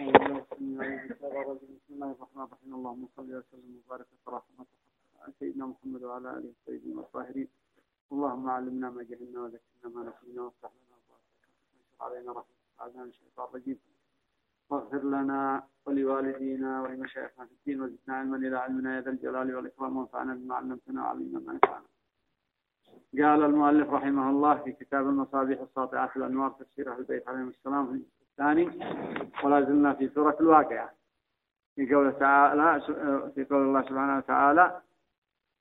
بسم الله الرحمن الرحيم اللهم صل وسلم وبارك على سيدنا محمد وعلى آله الطيبين الطاهرين. اللهم علمنا ما جهلنا وذكرنا ما نسينا وافتح لنا أبواب علينا رحمة أعداء الشيطان الرجيم. واغفر لنا ولوالدينا ولمشايخنا في الدين وزدنا علما إلى علمنا يا ذا الجلال والإكرام وانفعنا بما علمتنا وعلمنا ما ينفعنا قال المؤلف رحمه الله في كتاب المصابيح الساطعات الأنوار تفسير أهل البيت عليهم السلام. الثاني ولا زلنا في سورة الواقعة. في قول تعالى في قول الله سبحانه وتعالى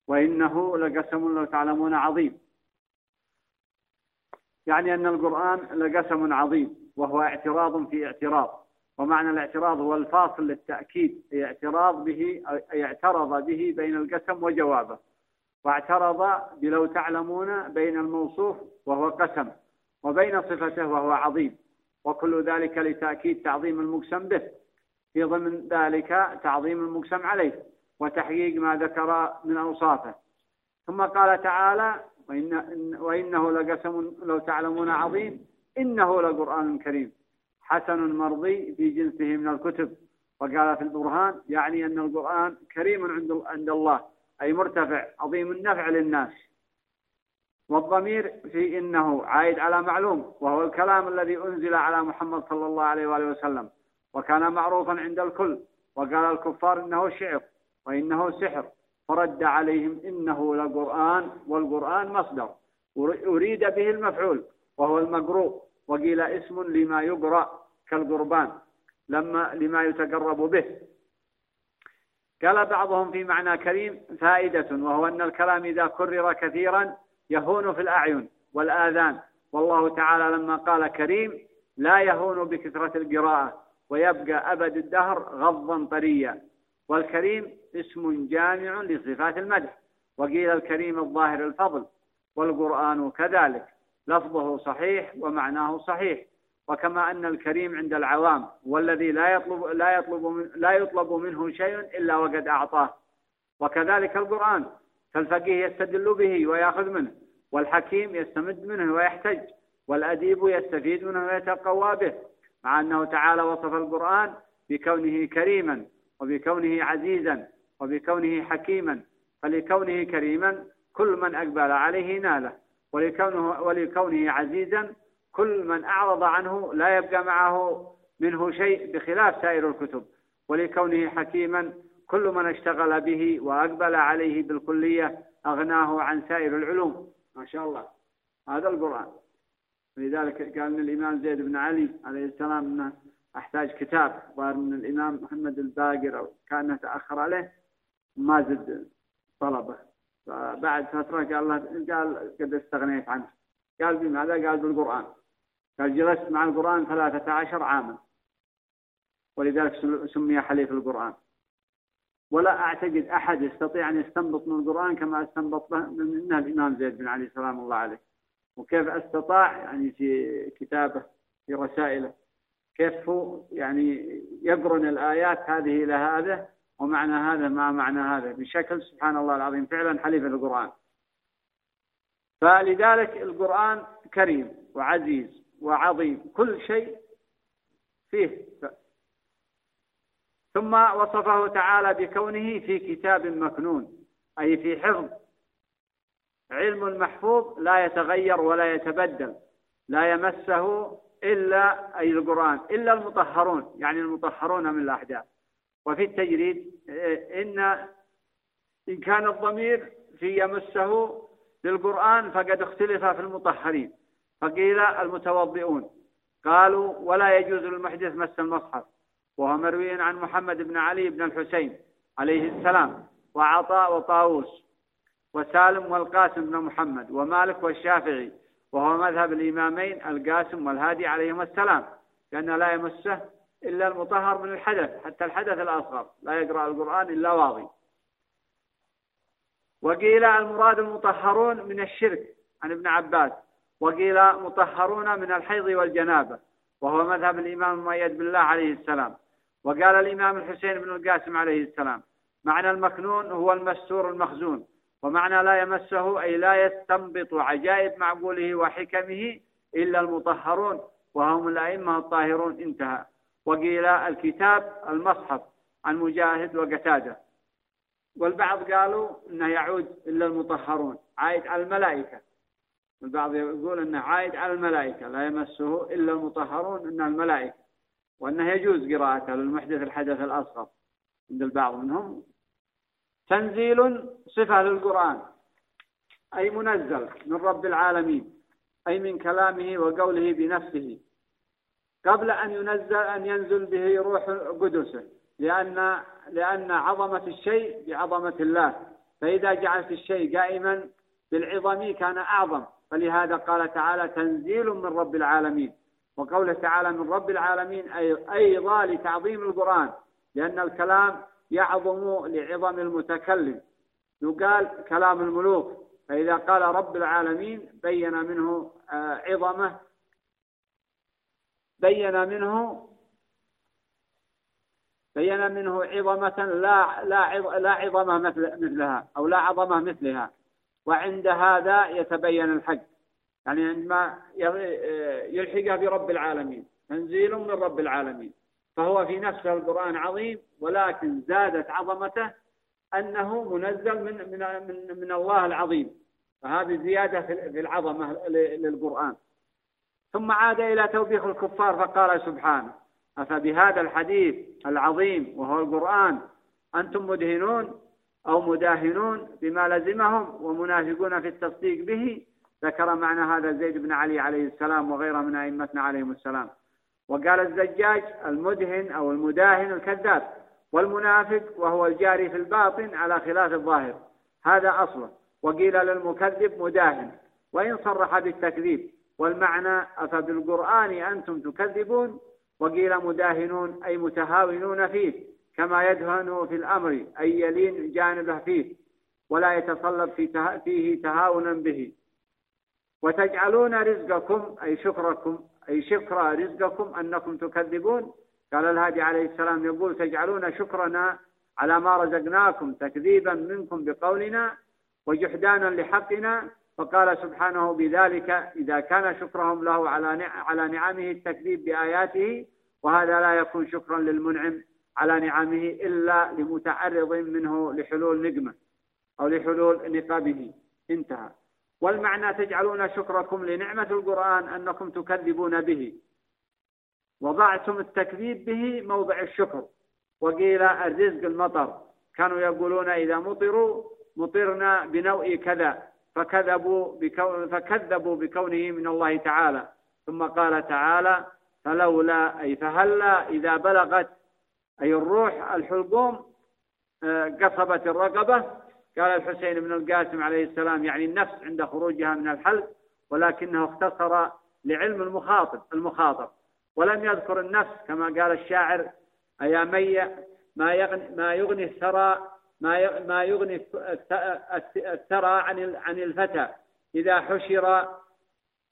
وإنه لقسم لو تعلمون عظيم. يعني أن القرآن لقسم عظيم وهو اعتراض في اعتراض. ومعنى الاعتراض هو الفاصل للتأكيد اعتراض به اعترض به بين القسم وجوابه. واعترض بلو تعلمون بين الموصوف وهو قسم وبين صفته وهو عظيم. وكل ذلك لتأكيد تعظيم المقسم به. في ضمن ذلك تعظيم المقسم عليه وتحقيق ما ذكر من أوصافه. ثم قال تعالى وإن وإنه لقسم لو تعلمون عظيم إنه لقرآن كريم حسن مرضي في جنسه من الكتب. وقال في البرهان يعني أن القرآن كريم عند عند الله أي مرتفع عظيم النفع للناس. والضمير في إنه عائد على معلوم وهو الكلام الذي أنزل على محمد صلى الله عليه وآله وسلم. وكان معروفا عند الكل وقال الكفار إنه شعر وإنه سحر. فرد عليهم إنه لقرآن والقرآن مصدر. أريد به المفعول وهو المقروء. وقيل اسم لما يقرأ كالقربان لما لما يتقرب به. قال بعضهم في معنى كريم فائدة وهو أن الكلام إذا كرر كثيرا يهون في الأعين والآذان. والله تعالى لما قال كريم لا يهون بكثرة القراءة ويبقى أبد الدهر غضا طريا. والكريم اسم جامع لصفات المدح. وقيل الكريم الظاهر الفضل والقرآن كذلك. لفظه صحيح ومعناه صحيح. وكما أن الكريم عند العوام والذي لا يطلب لا يطلب لا يطلب منه شيء إلا وقد أعطاه. وكذلك القرآن. فالفقيه يستدل به ويأخذ منه والحكيم يستمد منه ويحتج والأديب يستفيد منه ويتقوى به مع أنه تعالى وصف القرآن بكونه كريما وبكونه عزيزا وبكونه حكيما فلكونه كريما كل من أقبل عليه ناله ولكونه, ولكونه عزيزا كل من أعرض عنه لا يبقى معه منه شيء بخلاف سائر الكتب ولكونه حكيما كل من اشتغل به وأقبل عليه بالكلية أغناه عن سائر العلوم. ما شاء الله. هذا القرآن. ولذلك قال الإمام زيد بن علي عليه السلام أنه أحتاج كتاب. ظهر من الإمام محمد الباقر أو كان تأخر عليه ما زد طلبه. فبعد فترة قال الله قال قد استغنيت عنه. قال بماذا؟ قال بالقرآن. قال جلست مع القرآن ثلاثة عشر عاما. ولذلك سمي حليف القرآن. ولا أعتقد أحد يستطيع أن يستنبط من القرآن كما استنبط منه الإمام زيد بن علي سلام الله عليه. وكيف أستطاع يعني في كتابه في رسائله؟ كيف هو يعني يقرن الآيات هذه إلى هذا ومعنى هذا مع معنى هذا؟ بشكل سبحان الله العظيم فعلا حليف القرآن. فلذلك القرآن كريم وعزيز وعظيم كل شيء فيه. ثم وصفه تعالى بكونه في كتاب مكنون أي في حفظ. علم محفوظ لا يتغير ولا يتبدل لا يمسه إلا أي القرآن إلا المطهرون يعني المطهرون من الأحداث. وفي التجريد إن إن كان الضمير في يمسه للقرآن فقد اختلف في المطهرين فقيل المتوضئون. قالوا ولا يجوز للمحدث مس المصحف. وهو مروي عن محمد بن علي بن الحسين عليه السلام وعطاء وطاووس وسالم والقاسم بن محمد ومالك والشافعي وهو مذهب الإمامين القاسم والهادي عليهما السلام لأن لا يمسه إلا المطهر من الحدث حتى الحدث الأصغر لا يقرأ القرآن إلا واضي. وقيل المراد المطهرون من الشرك عن ابن عباس وقيل مطهرون من الحيض والجنابة وهو مذهب الإمام المؤيد بالله عليه السلام. وقال الإمام الحسين بن القاسم عليه السلام معنى المكنون هو المستور المخزون ومعنى لا يمسه أي لا يستنبط عجائب معقوله وحكمه إلا المطهرون وهم الأئمة الطاهرون انتهى. وقيل الكتاب المصحف عن مجاهد وقتاده. والبعض قالوا إنه يعود إلا المطهرون عايد على الملائكة. البعض يقول إنه عايد على الملائكة لا يمسه إلا المطهرون انها الملائكة. وانه يجوز قراءته للمحدث الحدث الأصغر عند البعض منهم. تنزيل صفة للقرآن أي منزل من رب العالمين أي من كلامه وقوله بنفسه. قبل أن ينزل أن ينزل به روح قدسه لأن لأن عظمة الشيء بعظمة الله. فإذا جعلت الشيء قائما بالعظم كان أعظم. فلهذا قال تعالى تنزيل من رب العالمين. وقوله تعالى من رب العالمين أي أيضا لتعظيم القرآن لأن الكلام يعظم لعظم المتكلم. يقال كلام الملوك فإذا قال رب العالمين بين منه آه، عظمة بين منه بين منه عظمة لا لا لا عظمة مثل مثلها أو لا عظمة مثلها. وعند هذا يتبين الحق يعني عندما يلحقها برب العالمين تنزيل من رب العالمين. فهو في نفسه القرآن عظيم ولكن زادت عظمته أنه منزل من من من, من الله العظيم. فهذه زيادة في العظمة للقرآن. ثم عاد إلى توبيخ الكفار فقال سبحانه أفبهذا الحديث العظيم وهو القرآن أنتم مدهنون أو مداهنون بما لزمهم ومنافقون في التصديق به؟ ذكر معنى هذا زيد بن علي عليه السلام وغيره من أئمتنا عليهم السلام. وقال الزجاج المدهن أو المداهن الكذاب والمنافق وهو الجاري في الباطن على خلاف الظاهر. هذا أصله وقيل للمكذب مداهن. وإن صرح بالتكذيب. والمعنى أفبالقرآن أنتم تكذبون؟ وقيل مداهنون أي متهاونون فيه. كما يدهن في الأمر أي يلين جانبه فيه. ولا يتصلب فيه تهاونا به. وتجعلون رزقكم أي شكركم أي شكر رزقكم أنكم تكذبون. قال الهادي عليه السلام يقول تجعلون شكرنا على ما رزقناكم تكذيبا منكم بقولنا وجحدانا لحقنا. فقال سبحانه بذلك إذا كان شكرهم له على على نعمه التكذيب بآياته وهذا لا يكون شكرا للمنعم على نعمه إلا لمتعرض منه لحلول نقمة أو لحلول نقابه. انتهى. والمعنى تجعلون شكركم لنعمة القرآن أنكم تكذبون به. وضعتم التكذيب به موضع الشكر. وقيل الرزق المطر. كانوا يقولون إذا مطروا مطرنا بنوء كذا. فكذبوا بكون فكذبوا بكونه من الله تعالى. ثم قال تعالى فلولا أي فهلا إذا بلغت. أي الروح الحلقوم آه، قصبت الرقبة. قال الحسين بن القاسم عليه السلام يعني النفس عند خروجها من الحلق ولكنه اختصر لعلم المخاطب المخاطب. ولم يذكر النفس كما قال الشاعر أيا ما يغني ما يغني الثرى ما ما يغني الثرى عن عن الفتى. إذا حشر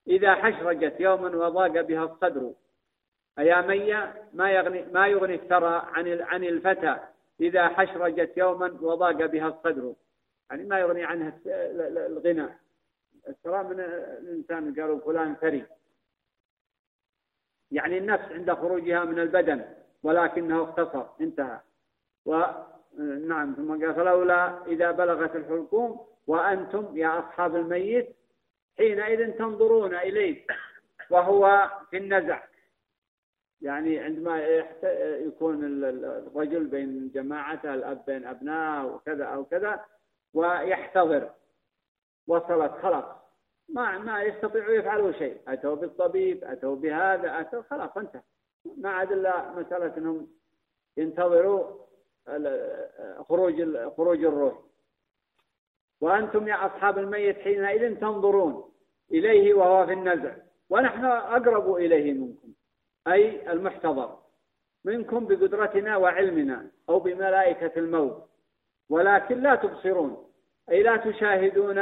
إذا حشرجت يوما وضاق بها الصدر. أيا ما يغني ما يغني الثرى عن عن الفتى. إذا حشرجت يوما وضاق بها الصدر. يعني ما يغني عنها الغنى. الثراء من الإنسان قالوا فلان ثري يعني النفس عند خروجها من البدن ولكنه اختصر انتهى. ونعم ثم قال فلولا إذا بلغت الحلقوم وأنتم يا أصحاب الميت حينئذ تنظرون إليه وهو في النزع. يعني عندما يكون الرجل بين جماعته الأب بين أبنائه وكذا أو كذا ويحتضر. وصلت خلاص ما ما يستطيعوا يفعلوا شيء. أتوا بالطبيب أتوا بهذا أتوا خلاص انتهى. ما عاد إلا مسألة أنهم ينتظروا خروج خروج الروح. وأنتم يا أصحاب الميت حينئذ تنظرون إليه وهو في النزع. ونحن أقرب إليه منكم أي المحتضر. منكم بقدرتنا وعلمنا أو بملائكة الموت. ولكن لا تبصرون. أي لا تشاهدون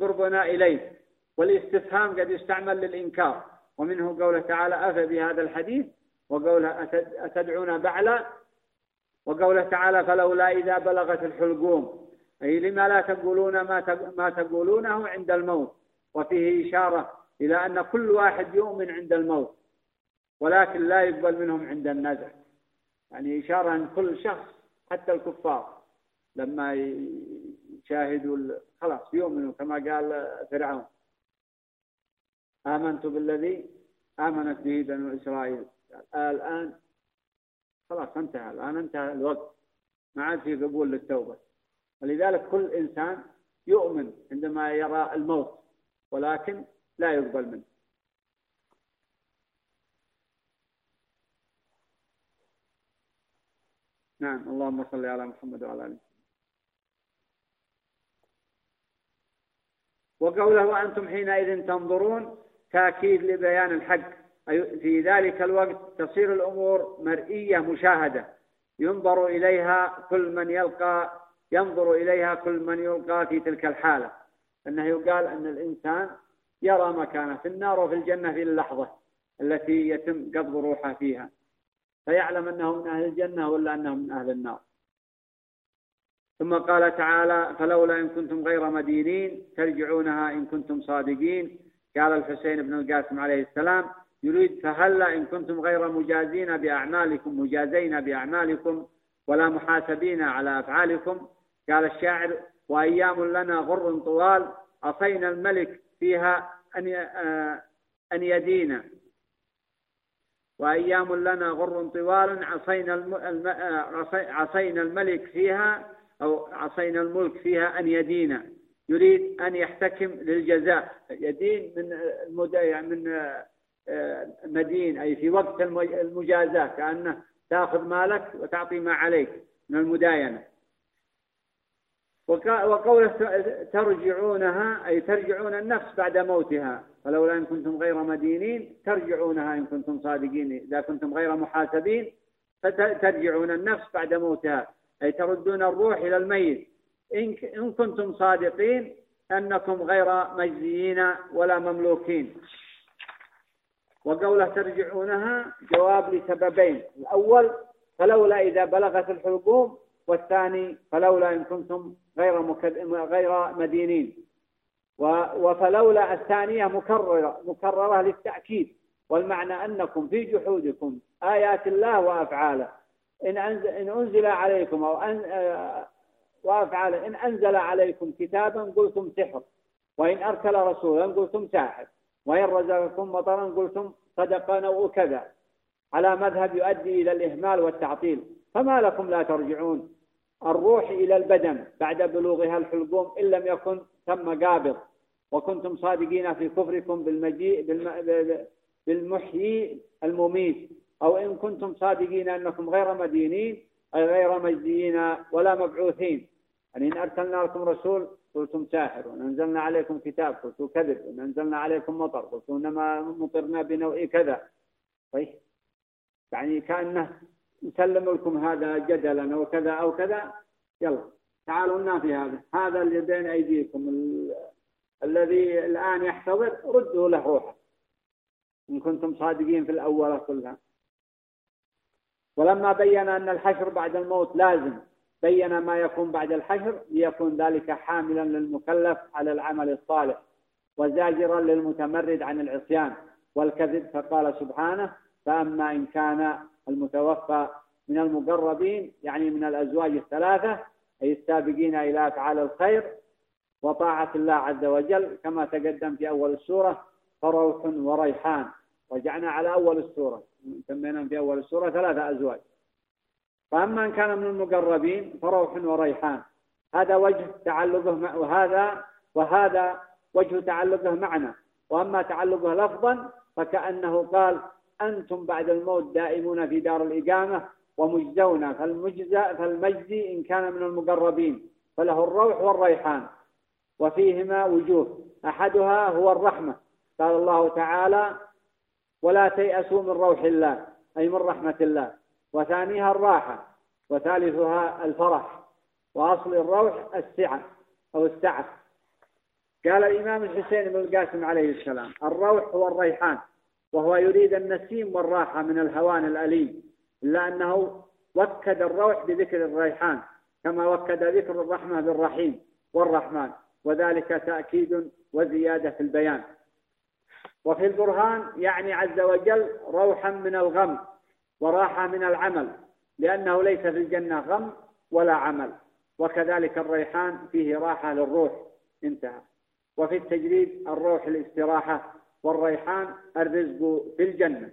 قربنا إليه. والاستفهام قد يستعمل للإنكار. ومنه قوله تعالى أفى بهذا الحديث وقوله أتدعون بعلا؟ وقوله تعالى فلولا إذا بلغت الحلقوم. أي لما لا تقولون ما ما تقولونه عند الموت. وفيه إشارة إلى أن كل واحد يؤمن عند الموت. ولكن لا يقبل منهم عند النزع يعني إشارة أن كل شخص حتى الكفار. لما يشاهدوا خلاص يؤمنوا كما قال فرعون. آمنت بالذي آمنت به بنو إسرائيل. الآن خلاص انتهى الآن انتهى الوقت. ما عاد في قبول للتوبة. ولذلك كل إنسان يؤمن عندما يرى الموت ولكن لا يقبل منه. نعم اللهم صل على محمد وعلى آله وقوله وأنتم حينئذ تنظرون تأكيد لبيان الحق. أي في ذلك الوقت تصير الأمور مرئية مشاهدة. ينظر إليها كل من يلقى ينظر إليها كل من يلقى في تلك الحالة. أنه يقال أن الإنسان يرى مكانه في النار وفي الجنة في اللحظة التي يتم قبض روحه فيها. فيعلم أنه من أهل الجنة ولا أنه من أهل النار. ثم قال تعالى فلولا إن كنتم غير مدينين ترجعونها إن كنتم صادقين. قال الحسين بن القاسم عليه السلام يريد فهلا إن كنتم غير مجازين بأعمالكم مجازين بأعمالكم ولا محاسبين على أفعالكم. قال الشاعر وأيام لنا غر طوال عصينا الملك فيها أن أن يدينا. وأيام لنا غر طوال عصينا عصينا الملك فيها أو عصينا الملك فيها أن يدينا يريد أن يحتكم للجزاء. يدين من. يعني من آه، مدين أي في وقت المجازاة كأنه تأخذ مالك وتعطي ما عليك من المداينة. وقوله ترجعونها أي ترجعون النفس بعد موتها. فلولا إن كنتم غير مدينين ترجعونها إن كنتم صادقين. إذا كنتم غير محاسبين فترجعون النفس بعد موتها. أي تردون الروح إلى الميت. إن كنتم صادقين أنكم غير مجزيين ولا مملوكين. وقولة ترجعونها جواب لسببين. الأول فلولا إذا بلغت الحلقوم والثاني فلولا إن كنتم غير مكد... غير مدينين. وفلولا الثانية مكررة مكررة للتأكيد. والمعنى أنكم في جحودكم آيات الله وأفعاله. إن أنزل, إن أنزل عليكم أو أن وأفعاله إن أنزل عليكم كتابا قلتم سحر وإن أرسل رسولا قلتم ساحر وإن رزقكم مطرا قلتم صدق نوء كذا على مذهب يؤدي إلى الإهمال والتعطيل. فما لكم لا ترجعون. الروح إلى البدن بعد بلوغها الحلقوم إن لم يكن ثم قابض. وكنتم صادقين في كفركم بالمجيء بالمحيي المميت. أو إن كنتم صادقين أنكم غير مدينين أي غير مجزيين ولا مبعوثين. يعني إن أرسلنا لكم رسول قلتم ساحر وإن أنزلنا عليكم كتاب قلتم كذب وإن أنزلنا عليكم مطر قلتم إنما مطرنا بنوع كذا. طيب. يعني كأنه نسلم لكم هذا جدلا أو كذا أو كذا. يلا. تعالوا لنا في هذا. هذا اللي بين أيديكم. الذي الآن يحتضر ردوا له روحه. إن كنتم صادقين في الأول كلها. ولما بين أن الحشر بعد الموت لازم بين ما يكون بعد الحشر ليكون ذلك حاملا للمكلف على العمل الصالح وزاجرا للمتمرد عن العصيان والكذب فقال سبحانه فأما إن كان المتوفى من المقربين يعني من الأزواج الثلاثة أي السابقين إلى أفعال الخير وطاعة الله عز وجل كما تقدم في أول السورة فروح وريحان. رجعنا على أول السورة. سمينا في أول السورة ثلاثة أزواج. فأما إن كان من المقربين فروح وريحان. هذا وجه تعلقه وهذا وهذا وجه تعلقه معنا. وأما تعلقه لفظا فكأنه قال أنتم بعد الموت دائمون في دار الإقامة ومجزون فالمجزى فالمجزي إن كان من المقربين فله الروح والريحان. وفيهما وجوه أحدها هو الرحمة. قال الله تعالى ولا تيأسوا من روح الله أي من رحمة الله. وثانيها الراحة وثالثها الفرح. وأصل الروح السعة أو السعة. قال الإمام الحسين بن القاسم عليه السلام الروح هو الريحان وهو يريد النسيم والراحة من الهوان الأليم إلا أنه وكد الروح بذكر الريحان كما وكد ذكر الرحمة بالرحيم والرحمن. وذلك تأكيد وزيادة في البيان. وفي البرهان يعني عز وجل روحا من الغم وراحة من العمل لأنه ليس في الجنة غم ولا عمل وكذلك الريحان فيه راحة للروح انتهى. وفي التجريد الروح الاستراحة والريحان الرزق في الجنة.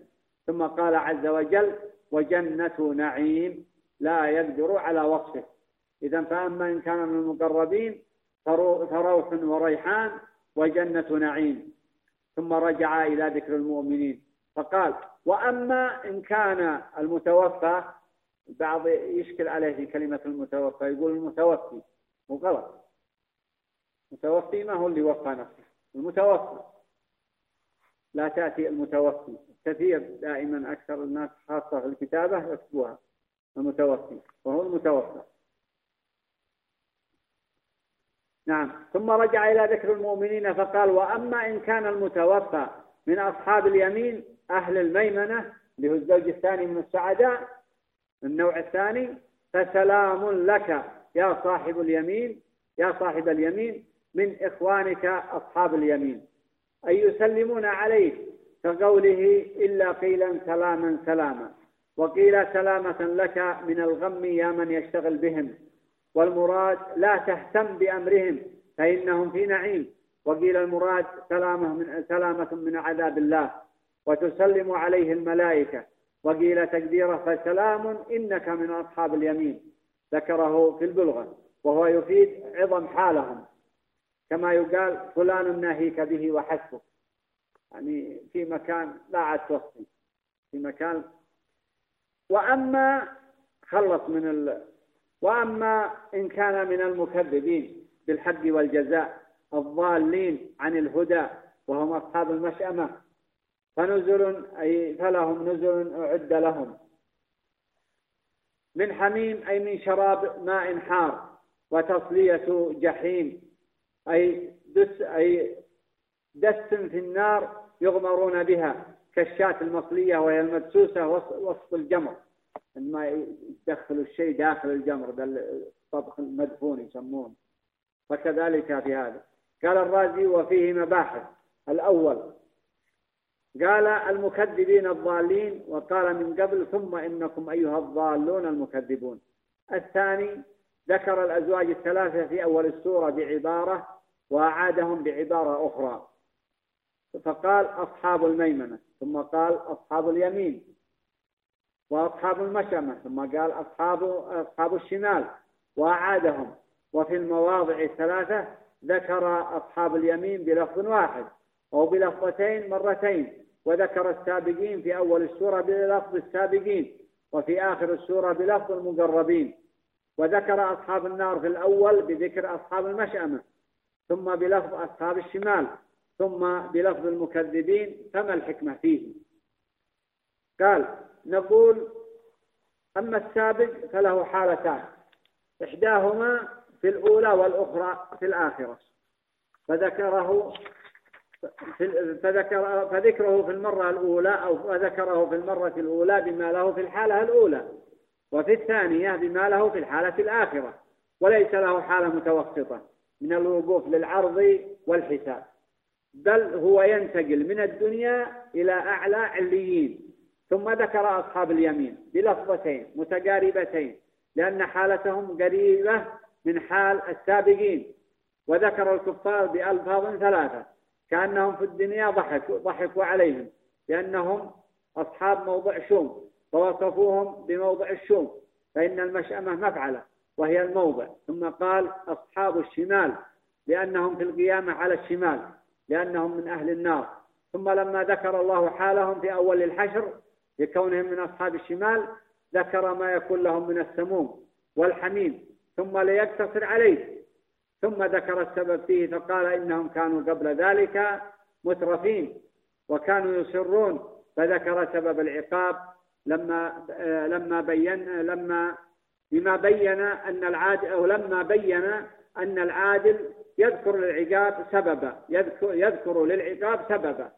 ثم قال عز وجل وجنة نعيم لا يقدر على وصفه. إذا فأما إن كان من المقربين فروح وريحان وجنة نعيم. ثم رجع إلى ذكر المؤمنين. فقال وأما إن كان المتوفى بعض يشكل عليه في كلمة المتوفى يقول المتوفي مو غلط. المتوفي ما هو اللي وفى نفسه المتوفى. لا تأتي المتوفي. كثير دائما أكثر الناس خاصة في الكتابة يكتبوها المتوفي وهو المتوفى. نعم. ثم رجع إلى ذكر المؤمنين فقال وأما إن كان المتوفى من أصحاب اليمين أهل الميمنة اللي هو الزوج الثاني من السعداء النوع الثاني فسلام لك يا صاحب اليمين يا صاحب اليمين من إخوانك أصحاب اليمين. أي يسلمون عليك كقوله إلا قيلا سلاما سلاما وقيل سلامة لك من الغم يا من يشتغل بهم. والمراد لا تهتم بأمرهم فإنهم في نعيم. وقيل المراد سلامة من, سلامة من عذاب الله وتسلم عليه الملائكة. وقيل تقديره فسلام إنك من أصحاب اليمين ذكره في البلغة وهو يفيد عظم حالهم. كما يقال فلان ناهيك به وحسبك. يعني في مكان لا عاد توصي. في مكان. وأما خلص من. وأما إن كان من المكذبين بالحق والجزاء الضالين عن الهدى وهم أصحاب المشأمة فنزل أي فلهم نزل أعد لهم. من حميم أي من شراب ماء حار وتصلية جحيم أي دس أي دس في النار يغمرون بها كالشاة المصلية وهي المدسوسة وسط الجمر. عندما يدخلوا الشيء داخل الجمر الطبخ المدفون يسمون فكذلك في هذا. قال الرازي وفيه مباحث. الأول قال المكذبين الضالين وقال من قبل ثم إنكم أيها الضالون المكذبون. الثاني ذكر الأزواج الثلاثة في أول السورة بعبارة وأعادهم بعبارة أخرى. فقال أصحاب الميمنة ثم قال أصحاب اليمين. وأصحاب المشأمة ثم قال أصحاب أصحاب الشمال وأعادهم. وفي المواضع الثلاثة ذكر أصحاب اليمين بلفظ واحد أو بلفظتين مرتين وذكر السابقين في أول السورة بلفظ السابقين وفي آخر السورة بلفظ المقربين. وذكر أصحاب النار في الأول بذكر أصحاب المشأمة ثم بلفظ أصحاب الشمال ثم بلفظ المكذبين فما الحكمة فيه قال نقول أما السابق فله حالتان إحداهما في الأولى والأخرى في الآخرة. فذكره فذكر فذكره في المرة الأولى أو فذكره في المرة الأولى بما له في الحالة الأولى وفي الثانية بما له في الحالة الآخرة وليس له حالة متوسطة من الوقوف للعرض والحساب بل هو ينتقل من الدنيا إلى أعلى عليين. ثم ذكر أصحاب اليمين بلفظتين متقاربتين لأن حالتهم قريبة من حال السابقين. وذكر الكفار بألفاظ ثلاثة كأنهم في الدنيا ضحكوا ضحكوا عليهم لأنهم أصحاب موضع شوم ووصفوهم بموضع الشوم فإن المشأمة مفعلة وهي الموضع. ثم قال أصحاب الشمال لأنهم في القيامة على الشمال لأنهم من أهل النار. ثم لما ذكر الله حالهم في أول الحشر لكونهم من أصحاب الشمال ذكر ما يكون لهم من السموم والحميم ثم ليقتصر عليه. ثم ذكر السبب فيه فقال إنهم كانوا قبل ذلك مترفين وكانوا يصرون. فذكر سبب العقاب لما لما بين لما بما بين أن العادل أو لما بين أن العادل يذكر للعقاب سببا يذكر يذكر للعقاب سببا.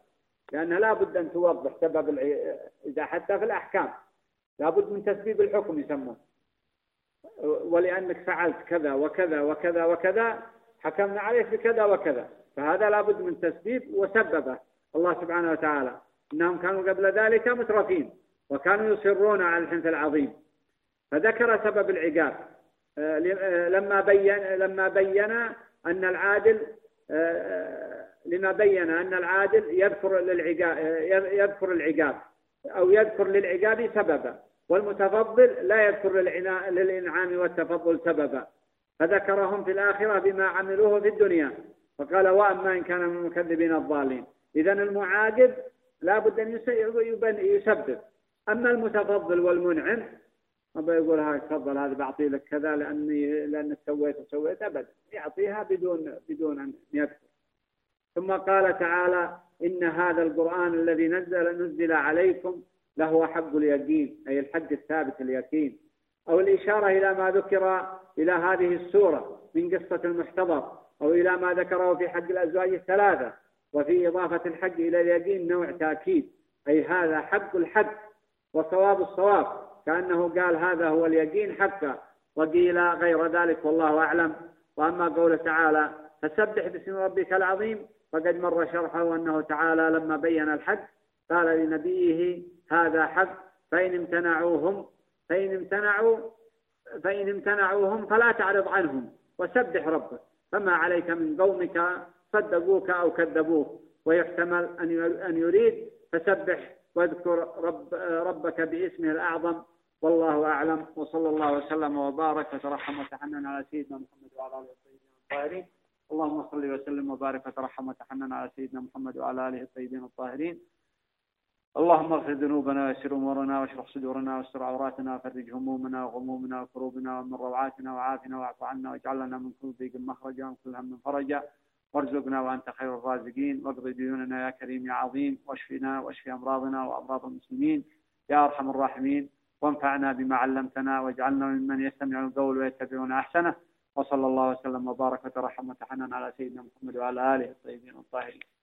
لأن لا بد أن توضح سبب. إذا حتى في الأحكام. لا بد من تسبيب الحكم يسمونه ولأنك فعلت كذا وكذا وكذا وكذا حكمنا عليك بكذا وكذا. فهذا لابد من تسبيب وسببه. الله سبحانه وتعالى. إنهم كانوا قبل ذلك مترفين وكانوا يصرون على الحنث العظيم. فذكر سبب العقاب. آه، آه، لما بين لما بين أن العادل آه، لما بين أن العادل يذكر للعقاب يذكر العقاب أو يذكر للعقاب سببا والمتفضل لا يذكر للإنعام والتفضل سببا. فذكرهم في الآخرة بما عملوه في الدنيا. فقال وأما إن كان من المكذبين الضالين. إذا المعاقب لا بد أن يسبب. أما المتفضل والمنعم ما بيقول هاي تفضل هذا بعطي لك كذا لأني لأنك سويت وسويت أبدا. يعطيها بدون بدون أن يذكر. ثم قال تعالى إن هذا القرآن الذي نزل نزل عليكم لهو حق اليقين أي الحق الثابت اليقين. أو الإشارة إلى ما ذكر إلى هذه السورة من قصة المحتضر أو إلى ما ذكره في حق الأزواج الثلاثة وفي إضافة الحق إلى اليقين نوع تأكيد أي هذا حق الحق وصواب الصواب. كأنه قال هذا هو اليقين حقا وقيل غير ذلك والله أعلم. وأما قوله تعالى فسبح باسم ربك العظيم فقد مر شرحه أنه تعالى لما بين الحق قال لنبيه هذا حق فإن امتنعوهم فإن امتنعوا فإن امتنعوهم فلا تعرض عنهم وسبح ربك فما عليك من قومك صدقوك أو كذبوك ويحتمل أن يريد فسبح واذكر رب ربك باسمه الأعظم والله أعلم وصلى الله وسلم وبارك وترحم وتحنن على سيدنا محمد وعلى آله الطيبين الطاهرين اللهم صل وسلم وبارك وترحم وتحنن على سيدنا محمد وعلى آله الطيبين الطاهرين. اللهم اغفر ذنوبنا ويسر أمورنا واشرح صدورنا واستر عوراتنا وفرج همومنا وغمومنا وكروبنا ومن روعاتنا وعافنا واعف عنا واجعل لنا من كل ضيق مخرجا ومن كل هم فرجا. وارزقنا وأنت خير الرازقين. واقض ديوننا يا كريم يا عظيم. واشفنا واشف أمراضنا وأمراض المسلمين. يا أرحم الراحمين. وانفعنا بما علمتنا واجعلنا ممن يستمع القول ويتبعون أحسنه. وصلى الله وسلم وبارك وترحم وتحنن على سيدنا محمد وعلى آله الطيبين الطاهرين.